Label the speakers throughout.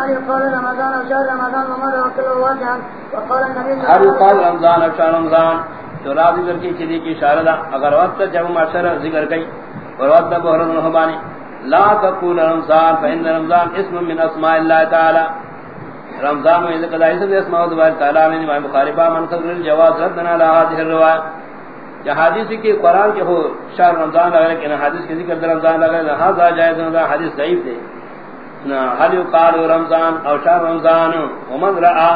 Speaker 1: هل يقال رمضان او شهر رمضان ومر وكله واجعا وقال النبي
Speaker 2: ہر قال رمضان او شهر رمضان. تو را ذکر کی چیزی کی اشارہ دا اگر وقت جب معاشر ذکر کی اور وقت بہر الرحمانی لا تقول رمضان فإن رمضان اسم من اسماء الله تعالی. رمضان میں ذکر اسم اسماء الله تعالی میں امام بخاری با من قدر الجواز ردنا لا هذه الروایت کہ حدیث کی قرآن کے ہو شہر رمضان لگا کہ حدیث کی ذکر رمضان لگا ہذا جائز رمضان حدیث ضعیف تھے هل يقال رمضان او شهر رمضان؟ ومن راى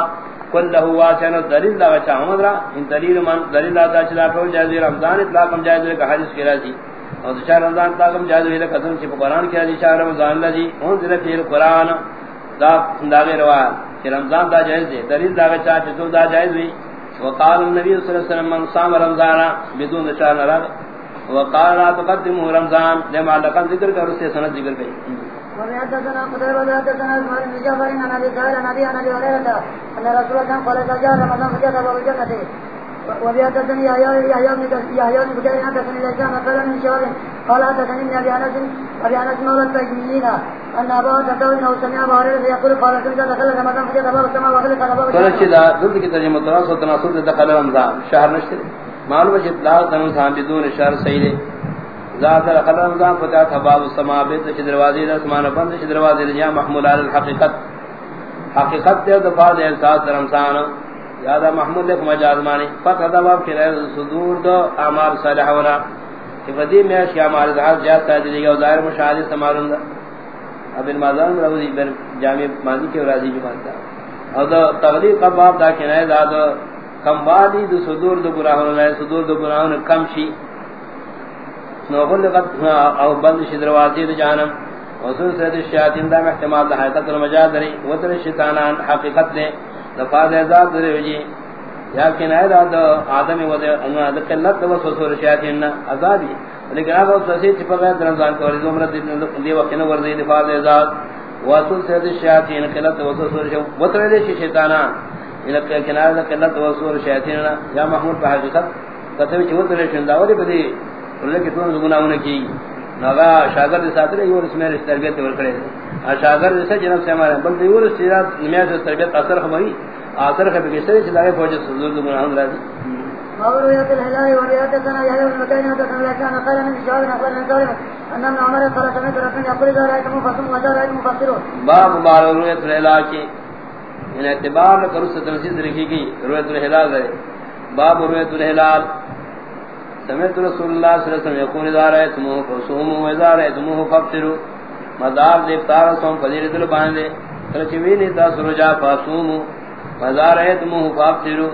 Speaker 2: كله واسعا دلیل دا چا ومن را ان دلیل من دلیل دا چلا تو جائز رمضان اطلاق ہم جائز کا حدیث کی راضی. اور شهر رمضان تا ہم جائز ہے قسم سے قرآن کی حدیث شهر رمضان الذي انزل فيه القران دا داغه روا کہ رمضان دا جائز ہے دلیل دا چا تو دا جائز ہوئی وقال النبي صلى الله عليه وسلم، من صام رمضان بدون شهر رمضان وقال لا تقدموا رمضان. لما لقد ذکر کر، اس سے سند ذکر کی
Speaker 1: وحدثنا قتيبة حدثنا اسماعيل بن جعفر عن ابي سهيل عن ابي عن ابي هريرة ان رسول الله قال اذا جاء رمضان فجاء ابواب الجنة يحيى يحيى بن يحيى بن بكير حدثني ليسان قال من شهر قال حدثني من ابي انس ابي انس مولى التجميلين ان ابا تدعو انه سمع ابا هريرة يقول قال اذا دخل رمضان فجاء ابواب السماء وغلق ابواب
Speaker 2: الجنة كذا ضد کی ترجمہ تناسب تناسب دخل رمضان شهر نشر معلوم ہے اطلاق تناسب بدون شهر صحیح ذات دخل رمضان فتح باب السماء بیت چ دروازے اسمان بند چ دروازے یا محمول علی الحقیقت. حقیقت دے دفاع دے احساس رمضان یاد محمود نے مجاز مانی. فتح دا باب کہ صدور دو اعمال صالحہ ونا کہ بدی میں اشیاء مال ذات جات تاج دی او ظاہر مشاہد سمارن دا. اب المازان روزی بن جامع ماضی کے راضی جو مانتا. اور دو تغلیق باب دا کہ نہ زاد کم وادی دو صدور دو گناہوں نے صدور دو گناہوں نے کم شی. نوغل لقد او بند شی دروازی دو جانم وصول سید الشیاطین دا محتمال دا حقیقت المجاد دری وطر الشیطانان حقیقت دے دفاع دے ذات دے وجی یا کنائے دا دا آدم و دے انواع دا قلت دا وصول الشیاطین ازادی لیکن آگا اس تحصیل چپا گیا درمزان کو ورزی عمرت دی وقت نورزی دفاع دے ذات. وصول سید الشیاطین قلت دا وصول الشیاطین وطر دے شیطانان. یعنی کنائے دا قلت دا وصول الشیاطین یا محمود پہ حقیقت قطبی چھ وطر شنداولی بدی اللہ کی کی شاگرد ساتھ رہی اور اس میں تربیت ور کرے شاگرد سے جناب سے بل دیور تربیت اثر ہماری اثر ہے کہ سے فوج حضور راضی
Speaker 1: الهلال المكان قال من نقل من ظالم ان عمر قال سمعت رسول يقول اذا رايت مفصل رايت
Speaker 2: باب بار رؤيت الهلال کی ان اعتبار کرو سے تنسیز رکھی گئی الهلال ہے باب الهلال سمعت رسول اللہ صلی اللہ علیہ وسلم یقول اذا رأيتموه فصوموا واذا رأيتموه فافطروا. مدار دے افطار صوم فضیلت دل باندے. کلچوی نے تا سرجا فصوموا واذا رأيتموه فافطروا.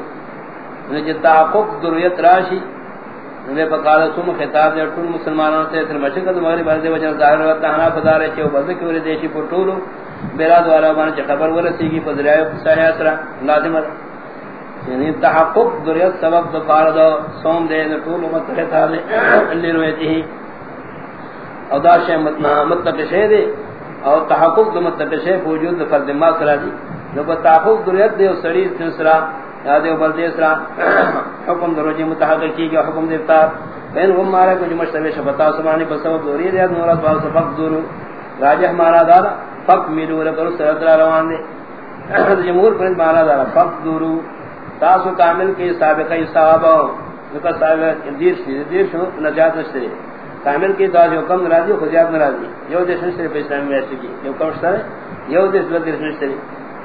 Speaker 2: نے جتا حقوق ذریت راشی. نے پکال صوم خطاب دے ٹول مسلمانوں سے پھر مشرق مغرب بر دے وجہ ظاہر وقت ہنا فدار ہے کہ بز کی ورے دیشی پٹولو. میرا دوارا بن خبر ورسی کی فضرائے صحیح اثر لازم یعنی تحقق ذریت سبب دو فارد سوم دے دو طول امت رہتا لے لی رویتی ہی او دا شے مطلق شے دے۔ او تحقق دو مطلق شے فوجود دو فرد ما سرا دی۔ دو با تحقق ذریت دے سری سرا، یا دے و دے سرا۔ حکم دو رجی متحقق کی گیا، حکم دیتا بین غم مارا کچھ مشتبہ شبتا سمانی پر سبب دوری دے نورت باو سبق دورو۔ راجح مارا دارا، فق میلو رکرو سرد روان دے۔ جمہور پرند مارا دارا، فق دورو۔ تاسو کامل کے سابقہ ثواب نکا سابقہ دیر سے دیر شو، نجات نشتے کامل کے تاسو حکم ناراضی خزیات ناراضی یو دیش نشتے پہ میں ایسے کی یو کم شتا ہے یو دیش لگ دیش نشتے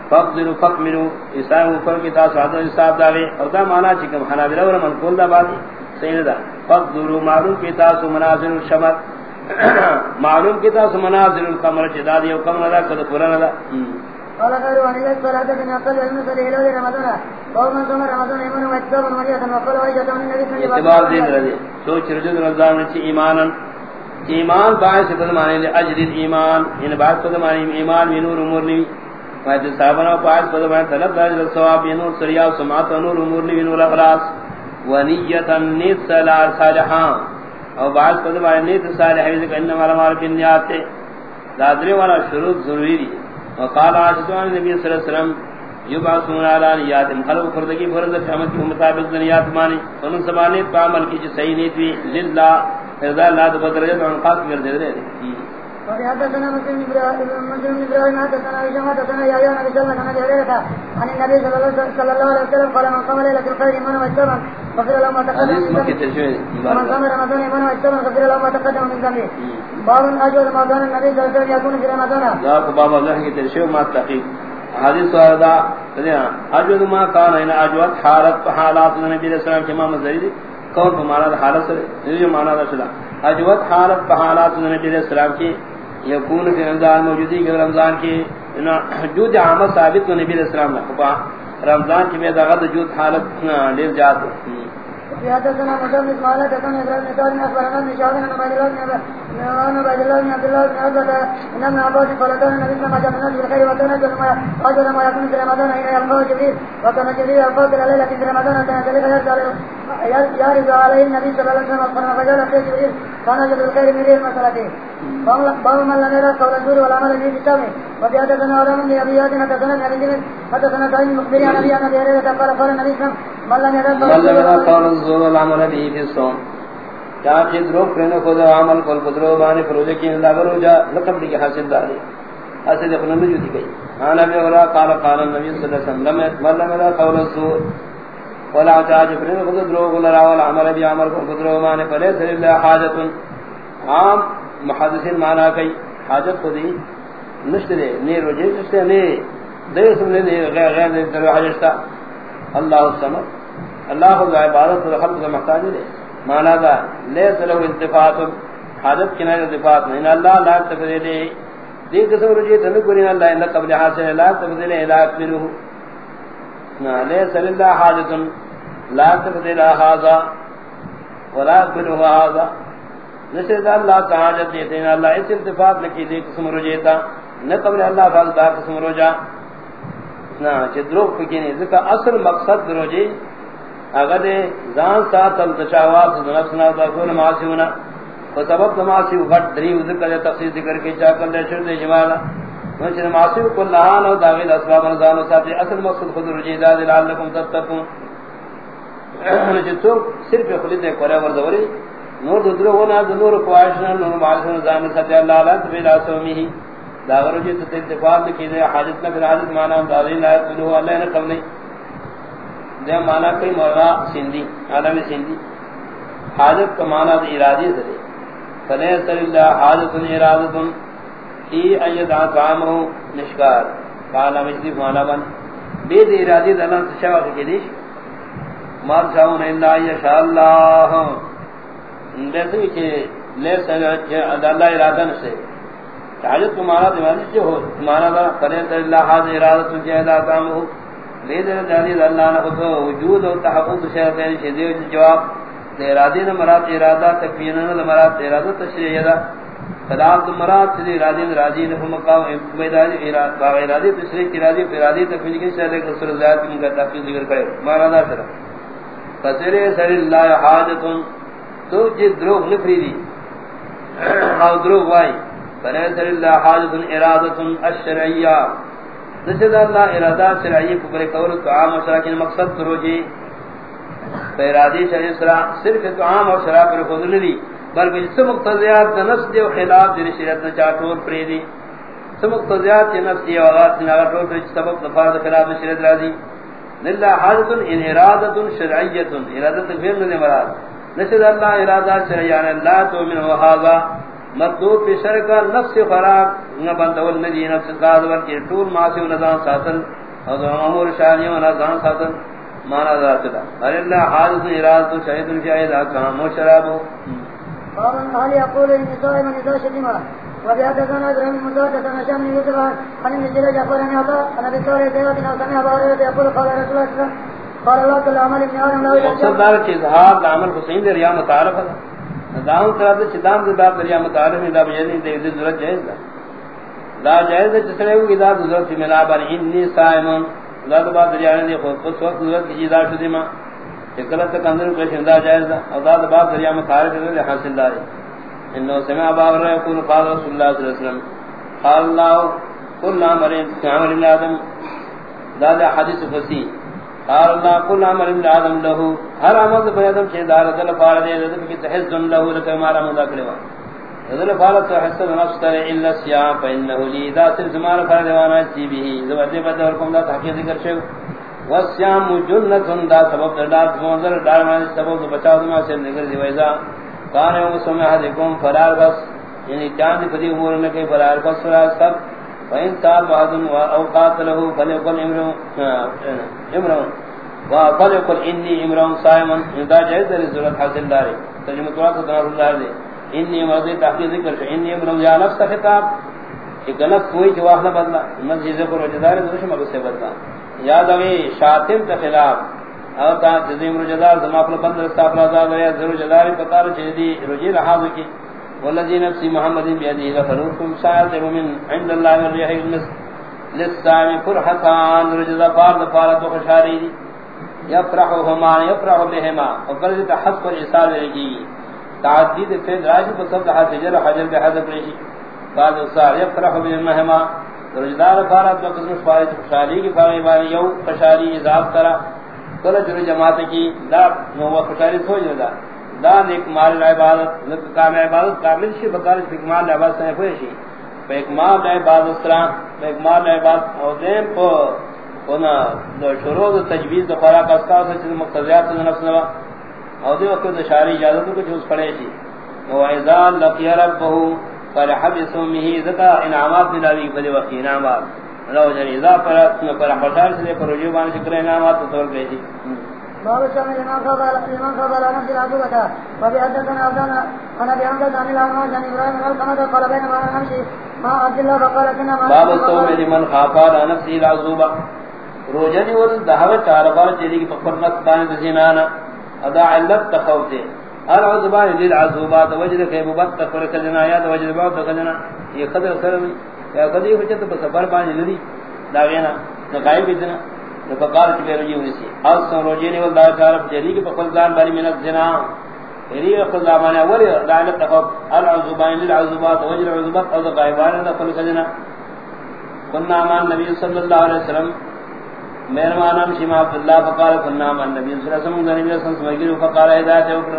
Speaker 2: فقدرو فقمرو اسلام اوپر کی تاسو عدل انصاف داوے اور دا مانا چکم حنابلہ ورہ منقول دا بازی صحیح دا فقدرو معلوم کی تاسو مناظر الشمت معلوم کی تاسو مناظر القمر چدا دی حکم ندا کد پورا ندا
Speaker 1: قال خير وان لك فلا تكن اقل علم فلهلال رمضان. قوم ایمان
Speaker 2: دین رضی سوچ رجل رمضان چ ایمانا ایمان باعث بد معنی نے اجر ایمان۔ ان بات بد معنی ایمان میں نور امور نہیں فائد صاحبنا باعث بد معنی طلب اجر ثواب یعنی نور سریا و سمات نور امور نہیں نور اخلاص۔ ونیت النیت صالحا او باعث بد معنی نیت صالح ہے کہ انما الامر بالنیات دادری والا شروط ضروری ہے وقال عاشقان نبی صلی اللہ علیہ وسلم یبعثون علی نیات خلق فردگی فرض قیامت کے مطابق نیات مانی ان سبانے عمل کی جو صحیح نیت بھی للہ رضا اللہ تو بدرجہ ان خاص کر دے رہے
Speaker 1: وحدثنا مسلم بن ابراهيم حدثنا هشام حدثنا يحيى بن سلمة عن ابي هريرة عن النبي صلى الله عليه وسلم قال من قام ليلة القدر ايمانا واحتسابا غفر له ما تقدم من قام رمضان ايمانا واحتسابا غفر له ما تقدم من ذنبه باب اجود ما كان النبي صلى الله عليه وسلم يكون في رمضان
Speaker 2: ذاك باب الله کی ترشیح ما تحقیق حدیث واردا اجود یعنی ما کان یعنی ان اجود حالت، حالات نبی علیہ السلام کے امام کون حالت یہ معنی اجود حالت، حالات نبی علیہ السلام کی یکون فی یعنی رمضان موجودی رمضان کی جود عام ثابت نبی علیہ السلام نے رمضان کی میں دغد جود حالت لے جات جی،
Speaker 1: حدثنا مسلم قال حدثنا ابراهيم بن سعد اخبرنا ابن شهاب بن عبد الله بن عبد الله بن عبد الله بن عبد ان ابن عباس قال كان النبي صلى الله عليه وسلم بالخير وكان ما اجر ما يكون في رمضان حين يلقاه جبريل وكان جبريل يلقاه في الليله في رمضان كان ذلك يرد عليه النبي صلى الله عليه وسلم فجعل في جبريل جبريل الخير من ريح مسألته باب من لم يرى قول الزور والعمل به كتابه وفي حدثنا بن ابي ياد حدثنا جبل حدثنا سعيد المخبر عن ابي عن ابي هريره قال قال النبي صلى الله عليه وسلم من لم يرى قول
Speaker 2: الزور والعمل به في الصوم کیا چیز روک کرنے کو دو عمل کل قدرو بانے فروجہ کی اللہ بروجہ لقب دی حاصل داری حاصل دی قلن جو دی گئی۔ آنا بے اولا قال قال النبی صلی اللہ علیہ وسلم من لم يرى قول الزور ولا تعاج فرین خود درو قل را والعمل بی عمل کل قدرو بانے فلیس للہ حاجت عام محدثین مانا کئی حاجت خودی نشترے نیر وجہ نشترے نی دیر سمنے نی غیر غیر دیر در حاجشتا اللہ السمد اللہ خود عبادت و خلق سے محتاج دے. مانا دا، لیس لہو انتفاعت حاجت کی نیر انتفاعت ان اللہ لا تفضل دے. دی قسم رجیت نکرین اللہ اندہ قبل حاصل، لا تفضل لا اکبرو لیس للہ حاجت لا تفضل حاضا ولا اکبرو حاضا نشد اللہ تعاجت دیتے ہیں اللہ اس التفات لکی دے قسم رجیتا نہ قبل اللہ فاض دا قسم رجا. نا چھ دروگ فکینے ذکر اصل مقصد دروجی اگر دے زان ساتھ التشاوات نفسنا دا کون معاسی ہونا. و سبب دماسی غٹ دریو ذکر دے تفسیر ذکر کے چاکل دے شرد جمالا نوچہ معاسی کل لہان و داغیل اسباب رضان و ساتھ، اصل مقصد خود رجی دا رجیتا دے لعلکم تتقون نوچہ تو صرف خلید نے قرآن وردوری نور ددر ہونا نور خواہشنا نور معاشنا زان ستی اللہ علیہ تفیل آسومی داغرو جی تتی اتفاق لکی دے حاجتنا فی الحاجت مانا ہم داغرین آیت بلو اللہ نے قبلی دے مانا کئی مولا سندی عالم سندی حاجت کا مانا دے ارادی سے دے فلیسر اللہ حاجت ارادت کی ایت آتامو نشکار قالا مجدی فانا بن. بے دے ارادی دے اللہ تشاوہ کی دیش مار شاہون اللہ یشاء اللہ لیسے کہ لیسے اللہ ارادہ نسے حاجت کو مانا دیوانی سے ہو؟ مانا دا قرین تر اللہ حاضر ارادہ تو جے دا ارادت جہدہ کامو لیدر دلیل اللہ نے خود وجود و تحقق شہدین شہدیو جواب، دے ارادی نے مراد ارادہ تکفینہ نے مراد ارادہ تشریح دا خلاف دو مراد سے ارادی نے راضی نے مقام میدانی ارادی تشریح ارادی ارادی تکفین کی شہدے کے سر زیاد کی کا تحقیق ذکر کرے۔ مانا دا شرح فسر سر اللہ حاجتن، تو جی دروغ نفری دی او دروغ وائی فنیسر اللہ حاجت ارادت الشرعیہ۔ نسید اللہ ارادہ شرعیہ پر قول تو عام و شرع مقصد کرو جی۔ فیرادی شرعی شرع صرف تو عام و شرع پر خود لی بلکہ جس مقتضیات دا نفس دی و خلاف دی شریعت نا چاہتور پری دی۔ سم مقتضیات دی نفس دی و آغات دی ناغت ٹور پر سبب دفار دا خلاف دی شریعت راضی۔ للہ حاجت ان ارادت شرعیت ارادت فیل ندی مراد. نشد اللہ ارادہ شریعان یعنی اللہ تو من وحاظا مطلوب پی شرکا نفس فراق نبندول ندی، نفس قادور کی طول ماسی و نظام ساتن. اور امور شانی و نظام ساتن. مانا ذات دا. اللہ حاضر ارادت شہید الفیائد آکام و شرابو.
Speaker 1: قال قال يقول النساء من هشام بن يوسف عن ابن عطاء عن ابي بن سمع ابا هريره يقول قال رسول الله صلى الله عليه وسلم قال الله تعالى عمل ابن ادم لا
Speaker 2: دار اظہار عمل حسین ریا متعارف ہے چدام دے باب دریا متعارف ہے یعنی دے دے ضرورت جائز دا. لا جائز ہے جس نے ضرورت بر انی صائم لا باب دریا نے خود خود وقت ضرورت کی جی شدی ما. تک اندر کو شندا جائز دا. اور باب دریا متعارف ہے حاصل دار انه سمع ابا هريره يقول قال رسول الله صلى الله عليه وسلم. قال الله كل امر عمل ابن ادم دا حدیث فصیح قال الله كل عمل ابن ادم له. ہر عمل ابن ادم سے دار دل پار دے دے کہ تحزن له، لك ما را مذاکر وا نظر فالت حسن نفس تر الا السیام فانه لی دا صرف زمان فروانا سی به. زوجے بد اور کوم دا تحقیق ذکر شو. والسیام جنۃ دا سبب دار منظر، دار میں سبب بچاؤ میں سے نگر دی ویزا کان یوم سمع حدکم فرار بس یعنی چاند پدی امور نہ کہ فرار بس فرار سب۔ فین تاب بعد اوقات له فليقل امرو امرو وفليقل انی امرو صائما، دا جائز ضرورت حاصل دار ترجمہ تو اللہ دے۔ انی مرضی تحقیق ذکر شو انی امرم یا نفس خطاب کہ غلط کوئی جواہ نہ بدلا مسجد پر وجدار درشم اب سے بدلا۔ یاد اوی شاتم کے خلاف۔ او تا جزیم رجدار زما اپنا بند استغفر آزاد ہے ضرور جدار پکار چیدی رجی رہا کی والذی نفسی محمد بیدی لفنوکم سایت من عند اللہ من المس. للسامی فرحتان رجدہ پارد پارد و خشاری دی. یفرحو ہمان یفرحو بہما وقلدی تحس پر عصال رگی تعدید فعل راجی بسبب حاجر حجر بحذف رشی قال الصار يفرح بالمهما رجدار فارد دو قسم فارد خوشحالی کی فارغ بانی یو خوشحالی اضاف کرا کل جر جماعت کی دا نو خوشحالی سوچ رہا دا نیک مال عبادت، نیک کام عبادت کامل شی، بکار فی کمال عبادت سے ہوئے شی۔ ایک مال عبادت سلام ایک مال عبادت او دیم پو اونا دو شروع دو تجویز دو فراق اسکاو سے چیز مقتضیات سے نفس نوا۔ او دی وقت دو شاری اجازت کو جوز پڑے جی او ایزان لقی ربہ فرح بسومه ذکا انعامات دلاوی بلی وقت انعامات۔ لو جن اذا پر پر حشار سے پر رجوع بان شکر انعامات طور گئی
Speaker 1: باب وفي حدثنا عن ابراهيم قال نمشي عبد الله فقال كنا
Speaker 2: باب الصوم لمن خاف على نفسه العذوبة روجنی والدهوة عربار چیلی کی پکر نفس بان دزینانا ادا علت تخوف دے العذبان للعذوبات وجد بات تفر کلنا یا وجد بعض کلنا یہ قدر کرم یا قدر حجت بسفر بانی لدی داغینا نقائب اتنا نفقار چکے رجی ہوئی سی اس اصلا روجینی والدہ چارف جلی کی پخلدان باری من الزنا یری خلدان بانی یعنی اولی لعنت تخوف العذبان للعذوبات وجد عذوبات او دقائبان نفر کلنا قلنا امان نبی صلی اللہ علیہ وسلم. میرا نام شیما عبداللہ فقال كنا من نبی صلی اللہ علیہ وسلم. نبی صلی اللہ علیہ وسلم فقال ہدایت وکر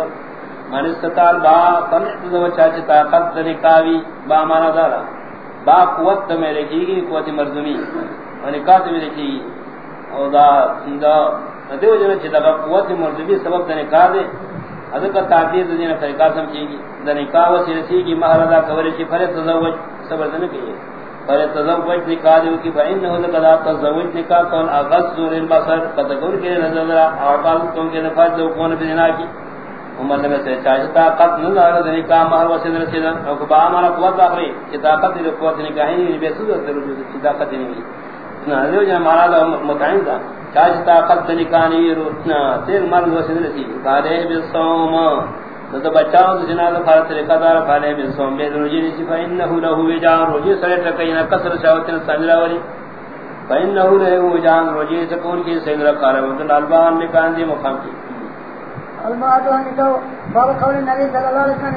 Speaker 2: من استطاع با قنعت دو چاچ طاقت نکاوی با مانا دارا. با قوت میرے کی گی قوت مرزمی و یعنی نکات میرے کی او دا دا دیو جنہ چیتا با قوت مرزمی سبب دا نکا دے ادھا کا تعدید دینا فرقا سمچے گی دا نکا وسی رسی گی مہردا کوریشی فرد تزوج صبر دنے کہیے پر تزوج نکاح دیو کی فین ہو لگا تزوج نکاح کون اغض ذور البصر قدر کے نظر دا اعقاب کو کے نفاذ دو کون بنا کی عمر نے سے چاہتا قط نہ لگا دے نکاح مہر وسن رسید او کو با ہمارا قوت اخری کہ طاقت دی قوت نکاح نہیں، بے سود ضرور کی طاقت نہیں۔ ملی نہ دیو جنا مارا دا متعین دا چاہتا قط نکاح نہیں رو تیر مر وسن رسید قالے بالصوم تو بچاؤ تو جناب فار طریقہ دار پھالے بن سوم۔ بے روجی نہیں صفا انه له وجان روجی سرے ٹکینا کسر شاوتن سنجرا ولی فانه له وجان روجی سکون کی سنگرا کار ودل البان نے کان دی مقام کی۔
Speaker 1: الماء تو باب قول النبي صلى الله عليه وسلم